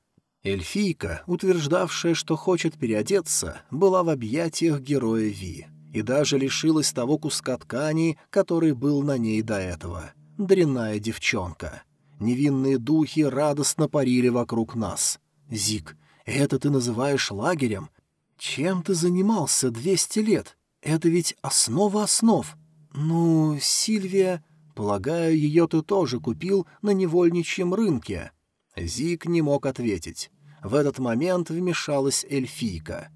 Эльфийка, утверждавшая, что хочет переодеться, была в объятиях героя Ви и даже лишилась того куска ткани, который был на ней до этого. Дрянная девчонка. Невинные духи радостно парили вокруг нас. «Зик, это ты называешь лагерем? Чем ты занимался двести лет? Это ведь основа основ. Ну, Сильвия... Полагаю, ее ты тоже купил на невольничьем рынке». Зик не мог ответить. В этот момент вмешалась эльфийка.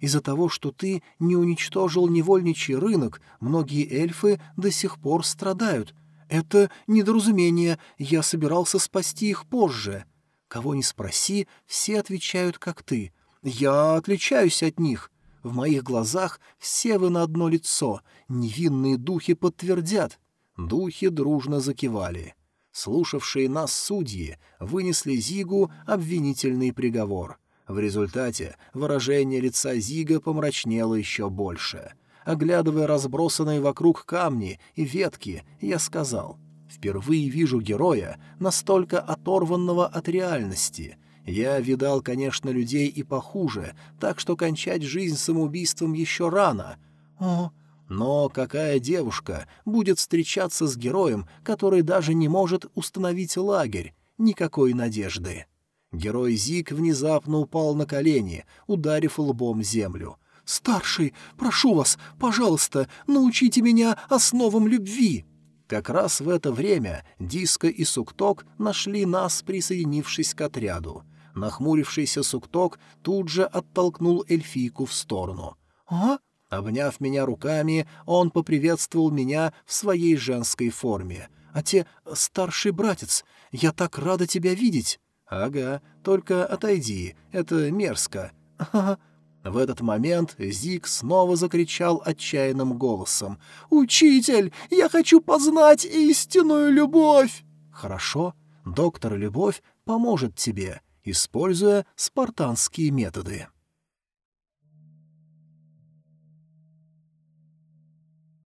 «Из-за того, что ты не уничтожил невольничий рынок, многие эльфы до сих пор страдают. Это недоразумение, я собирался спасти их позже. Кого ни спроси, все отвечают, как ты. Я отличаюсь от них. В моих глазах все вы на одно лицо, невинные духи подтвердят». Духи дружно закивали. Слушавшие нас судьи вынесли Зигу обвинительный приговор. В результате выражение лица Зига помрачнело еще больше. Оглядывая разбросанные вокруг камни и ветки, я сказал, «Впервые вижу героя, настолько оторванного от реальности». Я видал, конечно, людей и похуже, так что кончать жизнь самоубийством еще рано. О, но какая девушка будет встречаться с героем, который даже не может установить лагерь? Никакой надежды. Герой Зик внезапно упал на колени, ударив лбом землю. «Старший, прошу вас, пожалуйста, научите меня основам любви!» Как раз в это время Диско и Сукток нашли нас, присоединившись к отряду. Нахмурившийся Сукток тут же оттолкнул эльфийку в сторону. «А?» Обняв меня руками, он поприветствовал меня в своей женской форме. «А те, старший братец, я так рада тебя видеть!» «Ага, только отойди, это мерзко!» «Ага». В этот момент Зик снова закричал отчаянным голосом. «Учитель, я хочу познать истинную любовь!» «Хорошо, доктор Любовь поможет тебе» используя спартанские методы.